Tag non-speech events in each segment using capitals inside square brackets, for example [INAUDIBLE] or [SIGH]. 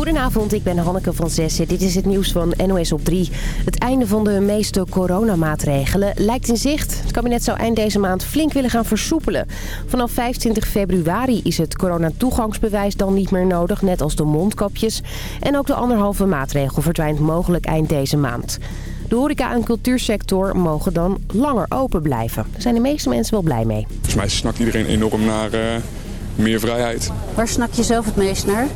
Goedenavond, ik ben Hanneke van Zessen. Dit is het nieuws van NOS op 3. Het einde van de meeste coronamaatregelen lijkt in zicht. Het kabinet zou eind deze maand flink willen gaan versoepelen. Vanaf 25 februari is het coronatoegangsbewijs dan niet meer nodig, net als de mondkapjes. En ook de anderhalve maatregel verdwijnt mogelijk eind deze maand. De horeca- en cultuursector mogen dan langer open blijven. Daar zijn de meeste mensen wel blij mee. Volgens mij snakt iedereen enorm naar uh, meer vrijheid. Waar snak je zelf het meest naar?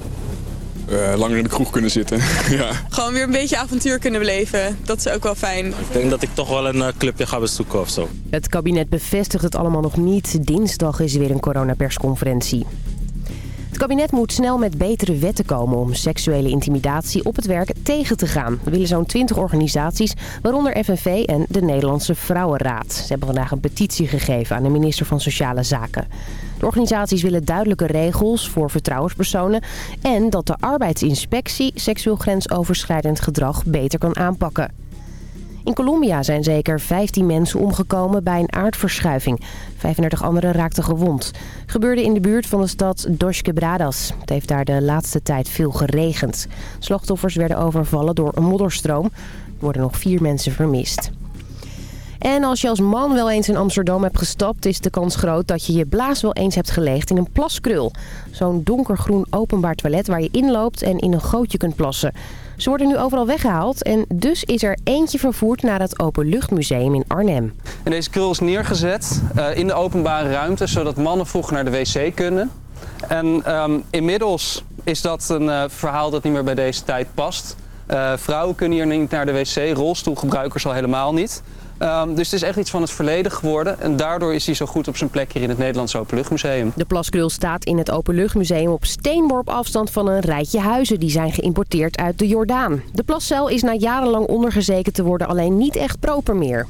Uh, langer in de kroeg kunnen zitten. [LAUGHS] ja. Gewoon weer een beetje avontuur kunnen beleven. Dat is ook wel fijn. Ik denk dat ik toch wel een uh, clubje ga bezoeken of zo. Het kabinet bevestigt het allemaal nog niet. Dinsdag is weer een coronapersconferentie. Het kabinet moet snel met betere wetten komen om seksuele intimidatie op het werk tegen te gaan. Er willen zo'n 20 organisaties, waaronder FNV en de Nederlandse Vrouwenraad. Ze hebben vandaag een petitie gegeven aan de minister van Sociale Zaken. Organisaties willen duidelijke regels voor vertrouwenspersonen... en dat de arbeidsinspectie seksueel grensoverschrijdend gedrag beter kan aanpakken. In Colombia zijn zeker 15 mensen omgekomen bij een aardverschuiving. 35 anderen raakten gewond. Gebeurde in de buurt van de stad Dos Quebradas. Het heeft daar de laatste tijd veel geregend. Slachtoffers werden overvallen door een modderstroom. Er worden nog vier mensen vermist. En als je als man wel eens in Amsterdam hebt gestapt... is de kans groot dat je je blaas wel eens hebt gelegd in een plaskrul. Zo'n donkergroen openbaar toilet waar je inloopt en in een gootje kunt plassen. Ze worden nu overal weggehaald en dus is er eentje vervoerd naar het Openluchtmuseum in Arnhem. En deze krul is neergezet uh, in de openbare ruimte, zodat mannen vroeger naar de wc kunnen. En um, inmiddels is dat een uh, verhaal dat niet meer bij deze tijd past. Uh, vrouwen kunnen hier niet naar de wc, rolstoelgebruikers al helemaal niet. Um, dus het is echt iets van het verleden geworden. En daardoor is hij zo goed op zijn plek hier in het Nederlandse Openluchtmuseum. De plaskrul staat in het Openluchtmuseum op steenworp afstand van een rijtje huizen... die zijn geïmporteerd uit de Jordaan. De plascel is na jarenlang ondergezeken te worden alleen niet echt proper meer.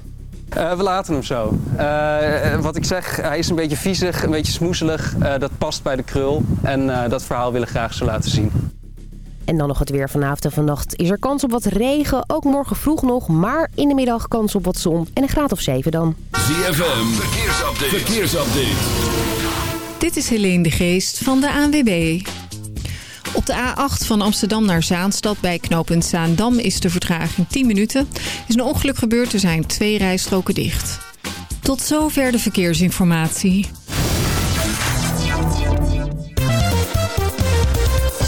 Uh, we laten hem zo. Uh, wat ik zeg, hij is een beetje viezig, een beetje smoezelig. Uh, dat past bij de krul. En dat verhaal willen we graag zo laten zien. En dan nog het weer vanavond en vannacht. Is er kans op wat regen, ook morgen vroeg nog. Maar in de middag kans op wat zon en een graad of 7 dan. ZFM, verkeersupdate. verkeersupdate. Dit is Helene de Geest van de ANWB. Op de A8 van Amsterdam naar Zaanstad bij knooppunt Zaandam is de vertraging 10 minuten. Is een ongeluk gebeurd, er zijn twee rijstroken dicht. Tot zover de verkeersinformatie.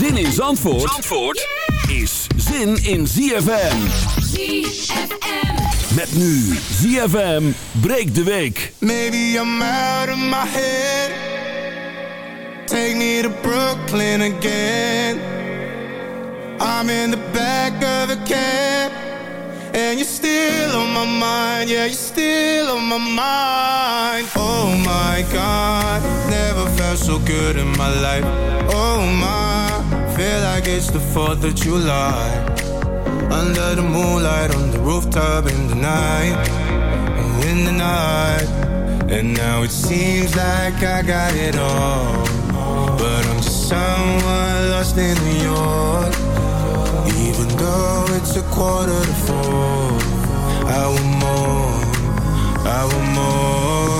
Zin in Zandvoort, Zandvoort is zin in ZFM. ZFM. Met nu ZFM breekt de week. Maybe I'm out of my head. Take me to Brooklyn again. I'm in the back of a cab. And you're still on my mind, yeah, you're still on my mind Oh my God, never felt so good in my life Oh my, feel like it's the 4th of July. Under the moonlight, on the rooftop in the night. In the night. And now it seems like I got it all. But I'm just someone lost in New York. Even though it's a quarter to four. I want more, I want more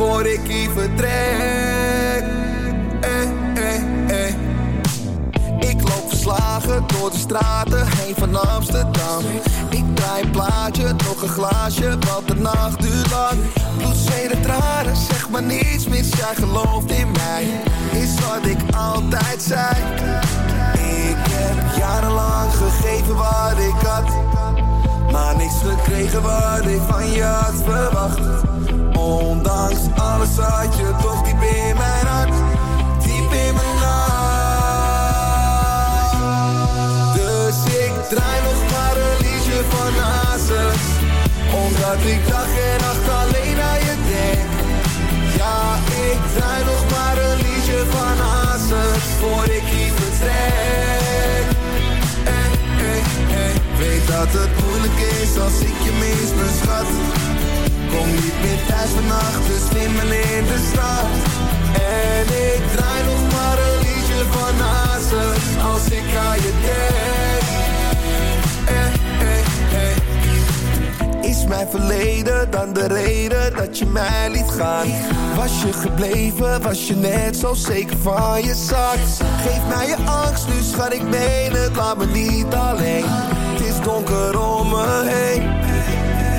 Voor ik hier vertrek. Eh, eh, eh. Ik loop verslagen door de straten heen van Amsterdam. Ik draai een plaatje, nog een glaasje, want de nacht duurt lang. Bloed, zweet en tranen, zeg maar niets mis, jij gelooft in mij. Is wat ik altijd zei. Ik heb jarenlang gegeven wat ik had Maar niks gekregen wat ik van je had verwacht Ondanks alles had je toch diep in mijn hart Diep in mijn hart. Dus ik draai nog maar een liedje van Hazes Omdat ik dag en nacht alleen aan je denk. Ja, ik draai nog maar een liedje van Hazes Voor ik hier vertrek. Eh, eh, eh. Weet dat het moeilijk is als ik je mis, mijn schat Kom niet meer thuis vannacht, dus slimmel in de stad En ik draai nog maar een liedje van Hazes Als ik aan je denk eh, eh, eh. Is mijn verleden dan de reden dat je mij liet gaan? Was je gebleven, was je net zo zeker van je zak? Geef mij je angst, nu schat ik meen het, laat me niet alleen Het is donker om me heen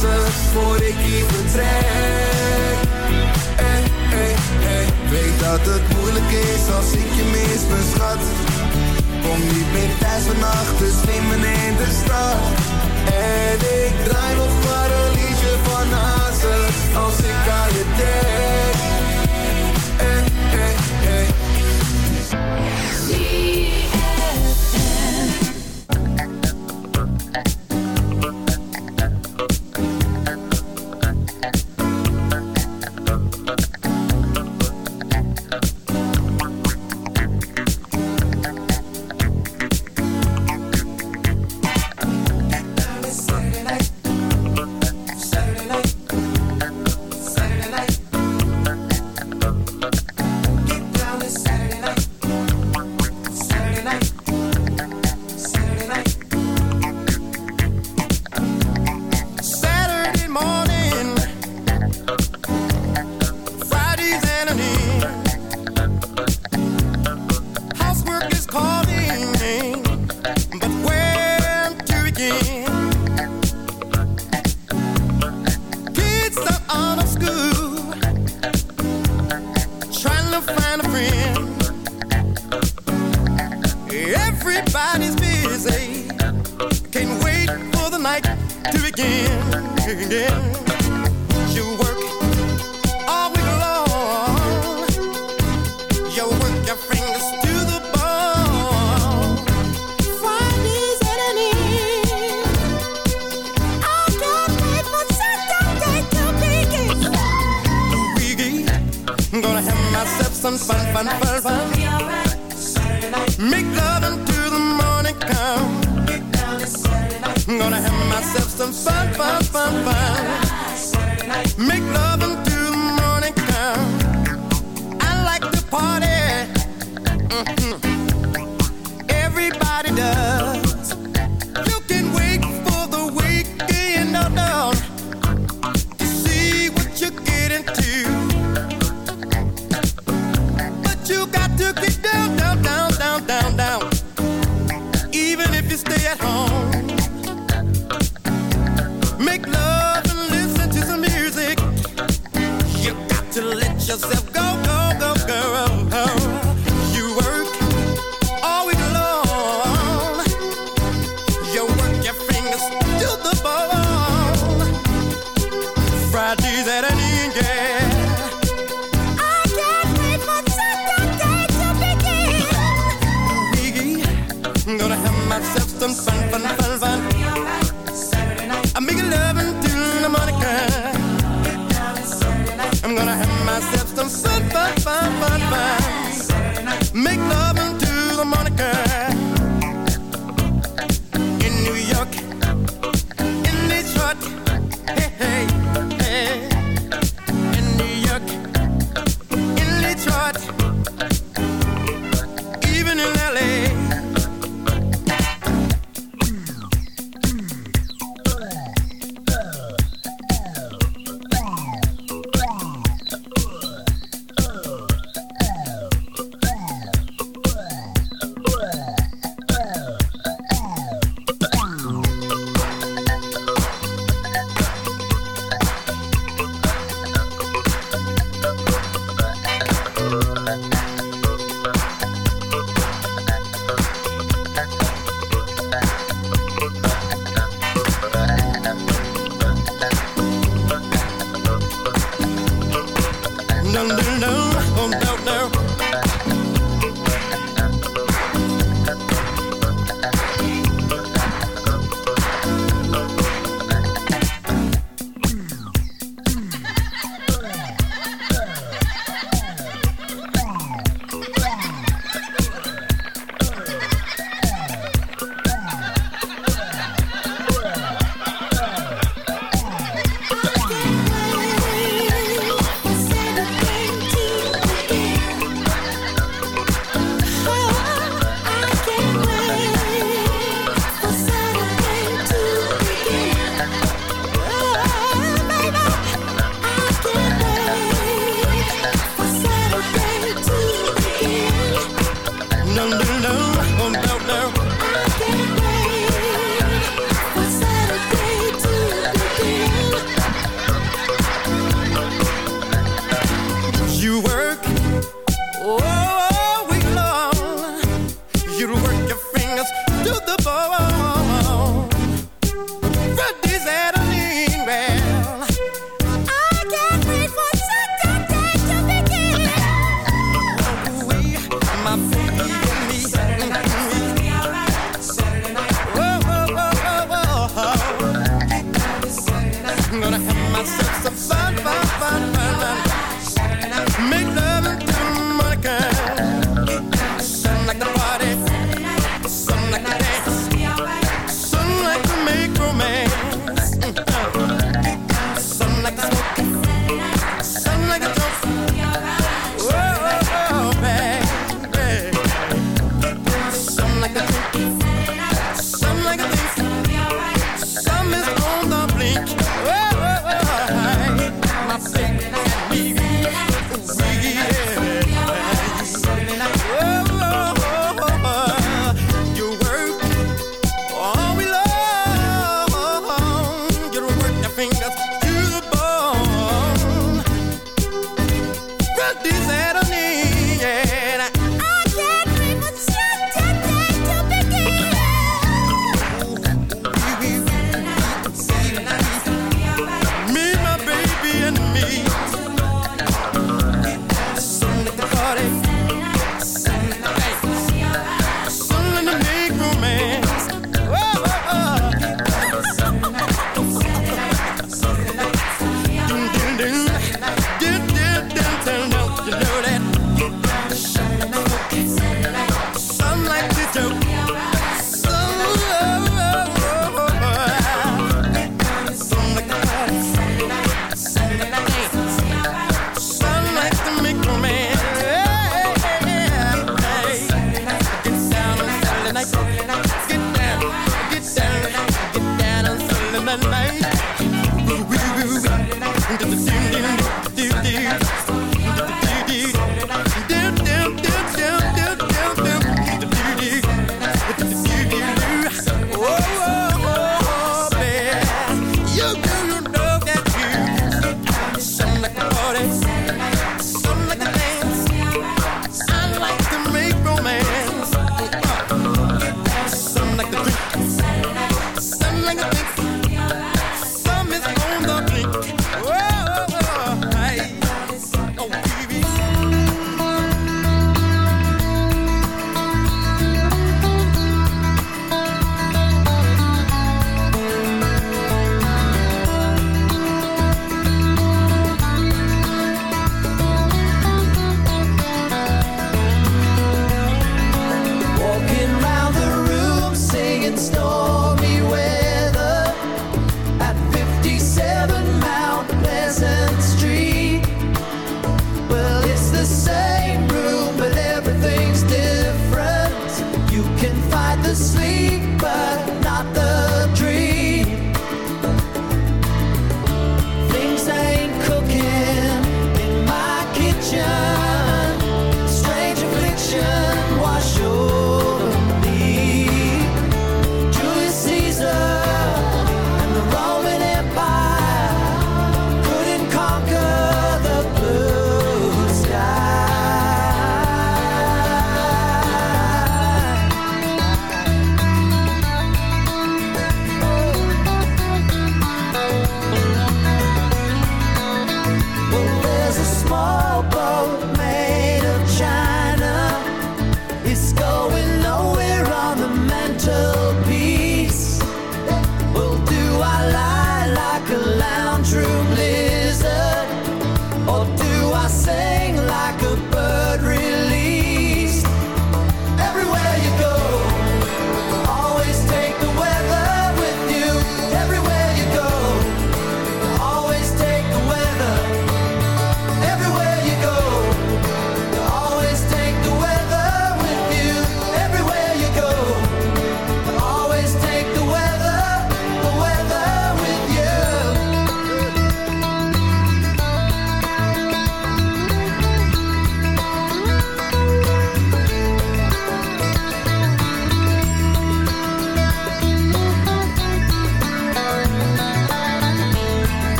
Hazes Voor ik hier vertrek. Eh, eh, eh. Weet dat het moeilijk is als ik je mis, mijn schat. Kom niet meer thuis vannacht, dus neem in de stad. En ik draai nog maar een liedje van Hazes Als ik aan je denk gonna have myself some fun, fun, fun, fun.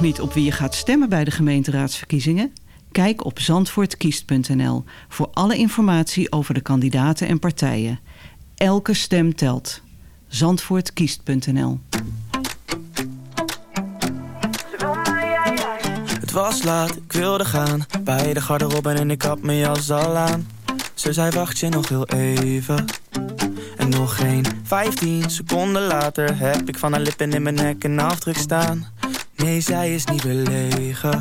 Niet op wie je gaat stemmen bij de gemeenteraadsverkiezingen? Kijk op zandvoortkiest.nl voor alle informatie over de kandidaten en partijen. Elke stem telt. Zandvoortkiest.nl Het was laat, ik wilde gaan Bij de garderobe en ik had mijn jas al aan Ze zei wacht je nog heel even En nog geen 15 seconden later Heb ik van haar lippen in mijn nek een afdruk staan Nee, zij is niet belegen.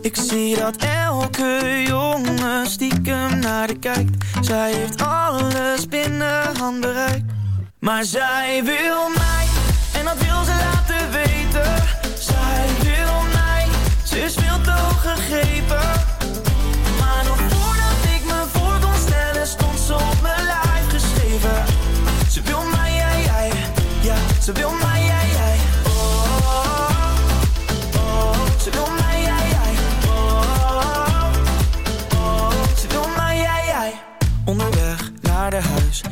Ik zie dat elke jongen stiekem naar de kijkt. Zij heeft alles binnen handbereik Maar zij wil mij En dat wil ze laten weten. Zij wil mij Ze is veel te gegrepen. Maar nog voordat ik me voor kon stellen Stond ze op mijn lijf geschreven. Ze wil mij, jij, jij Ja, ze wil mij,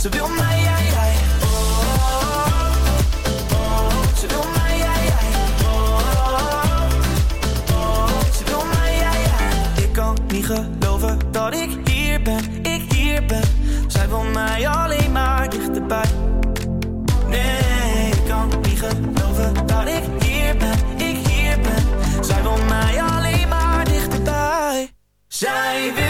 Ze wil mij, jij, jij. Ze wil mij, mij. Ik kan niet geloven dat ik hier ben, ik hier ben. Zij wil mij alleen maar dichterbij. Nee, ik kan niet geloven dat ik hier ben, ik hier ben. Zij wil mij alleen maar dichterbij. Zij wil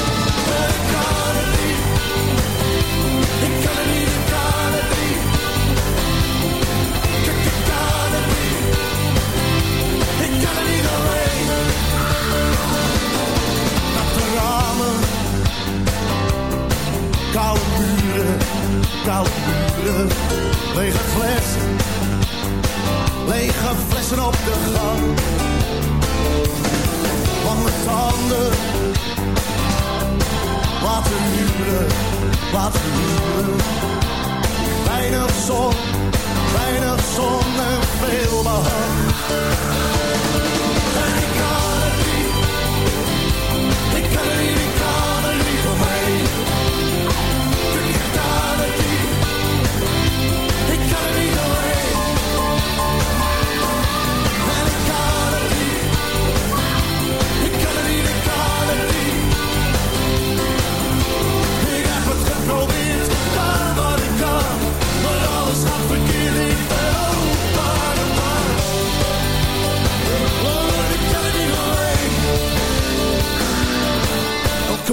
muren, koude muren, lege flessen, lege flessen op de gang. Lange tanden, watermuren, watermuren, weinig zon, weinig zon en veel behang.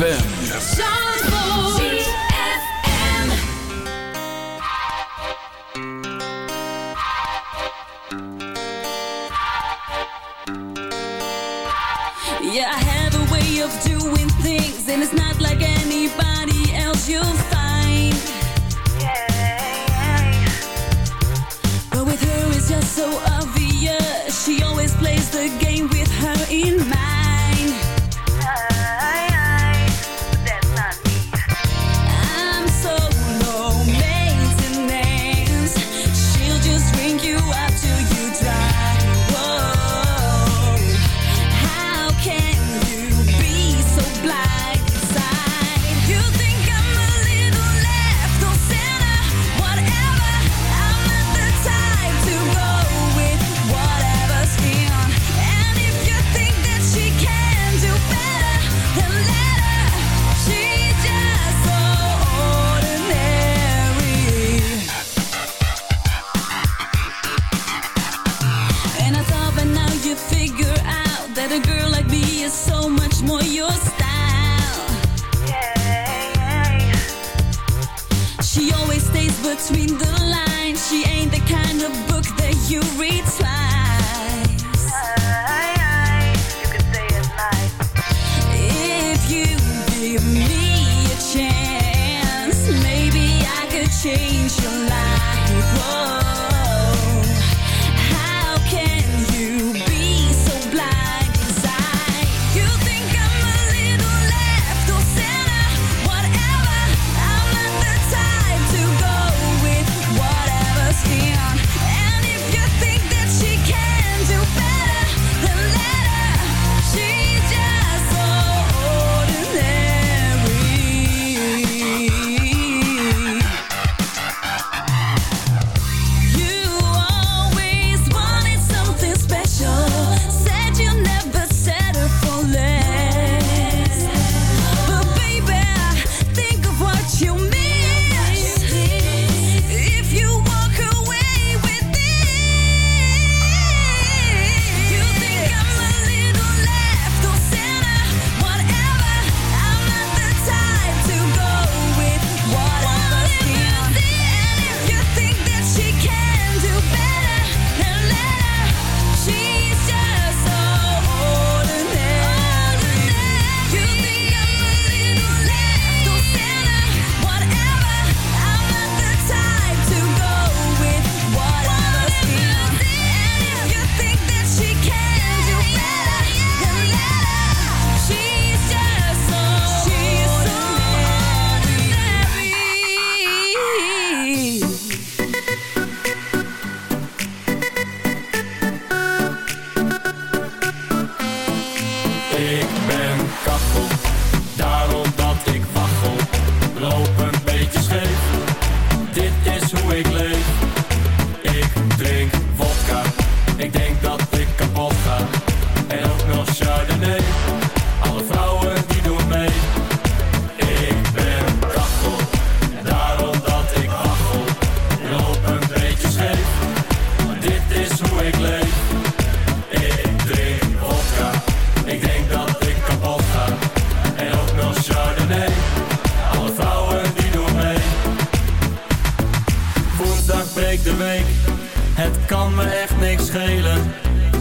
ZFM.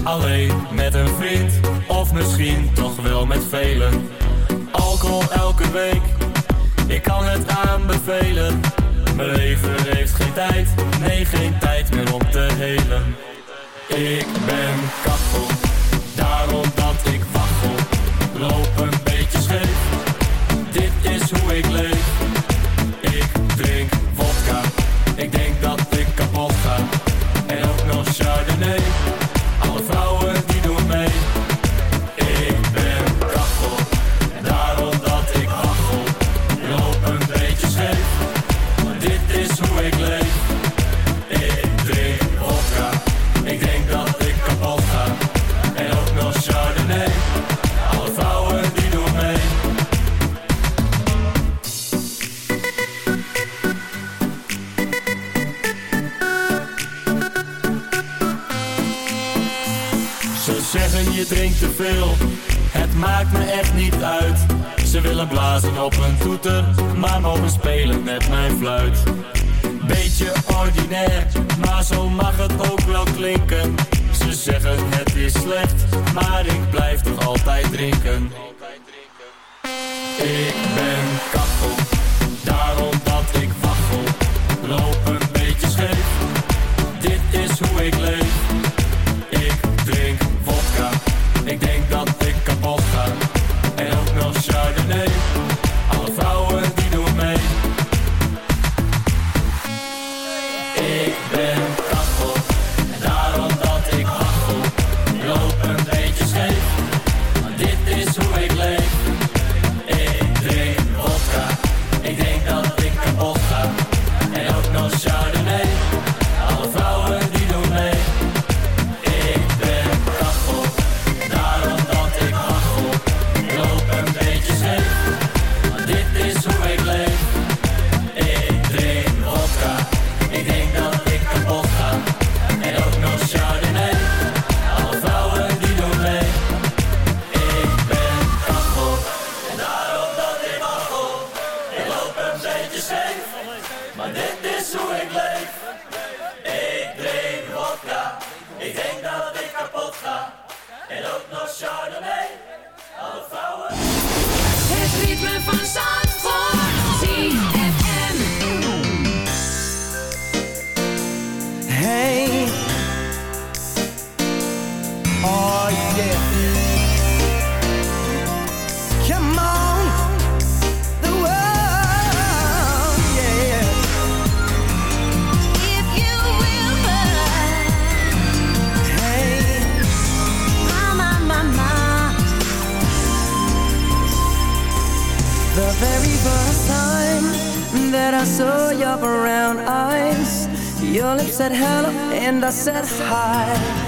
alleen met een vriend Of misschien toch wel met velen. Alcohol elke week, ik kan het aanbevelen. Mijn leven and I said hi.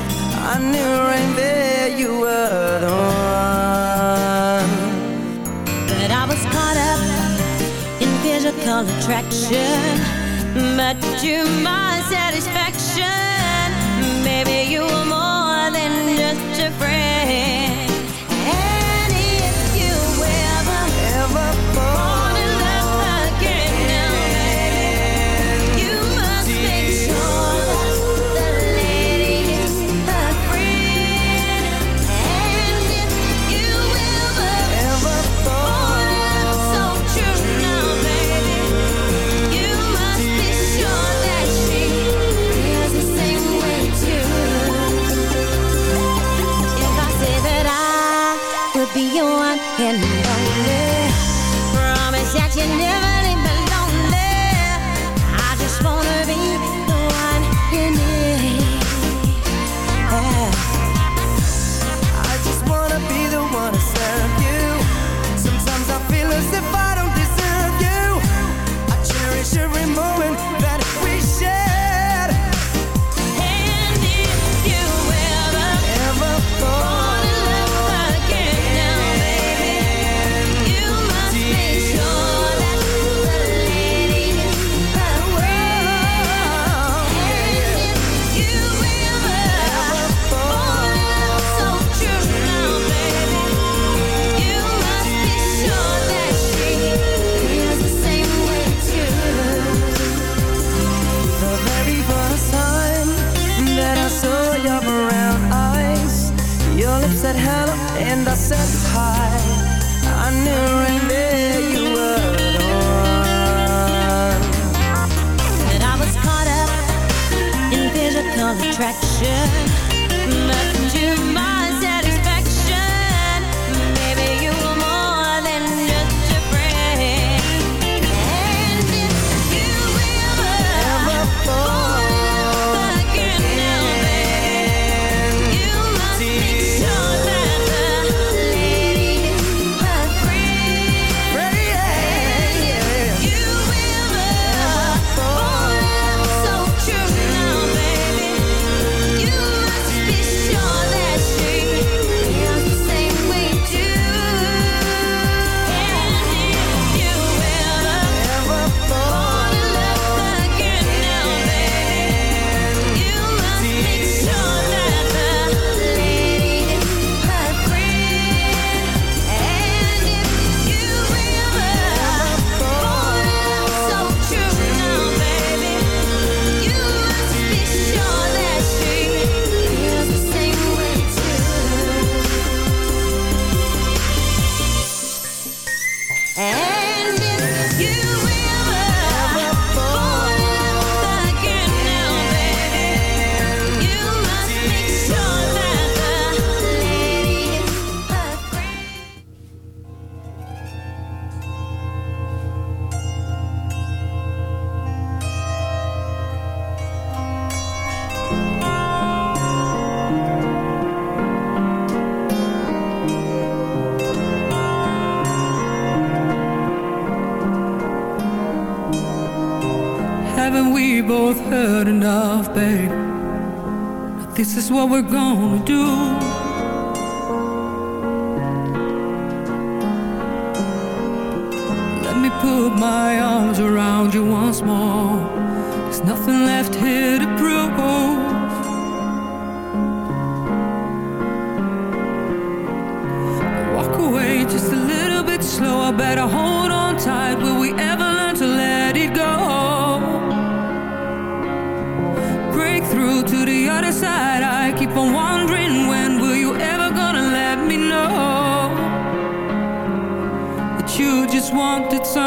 said we're going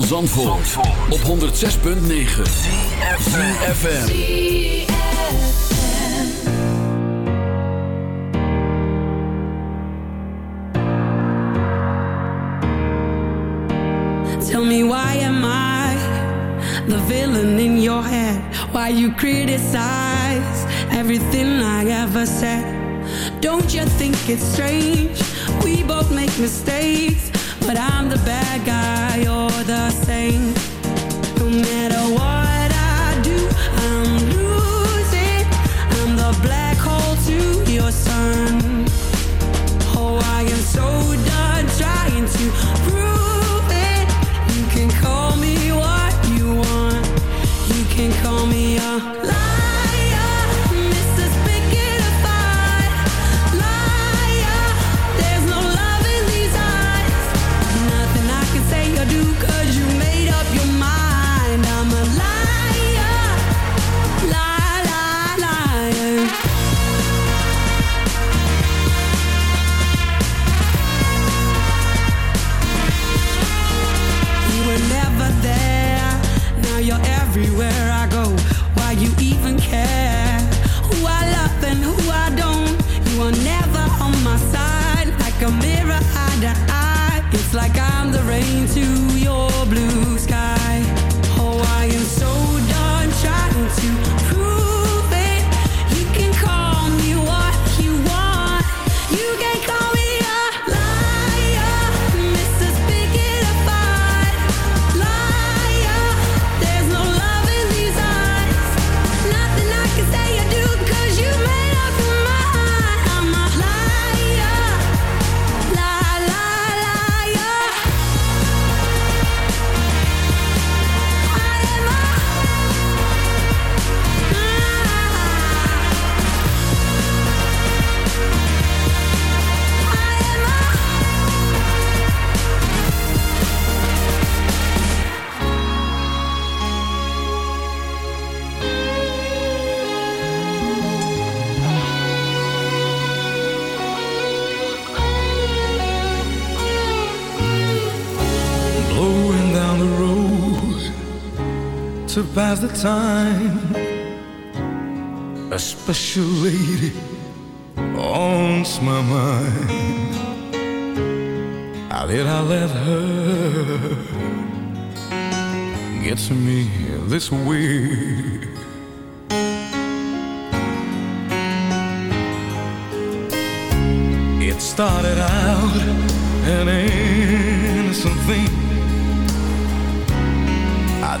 van Zandvoort, op 106.9 CFFM Tell me why am I the villain in your head? Why you criticize everything I ever said? Don't you think it's strange? We both make mistakes. But I'm the bad guy, you're the saint. No matter what to pass the time. A special lady haunts my mind. How did I let her get to me this way? It started out an innocent thing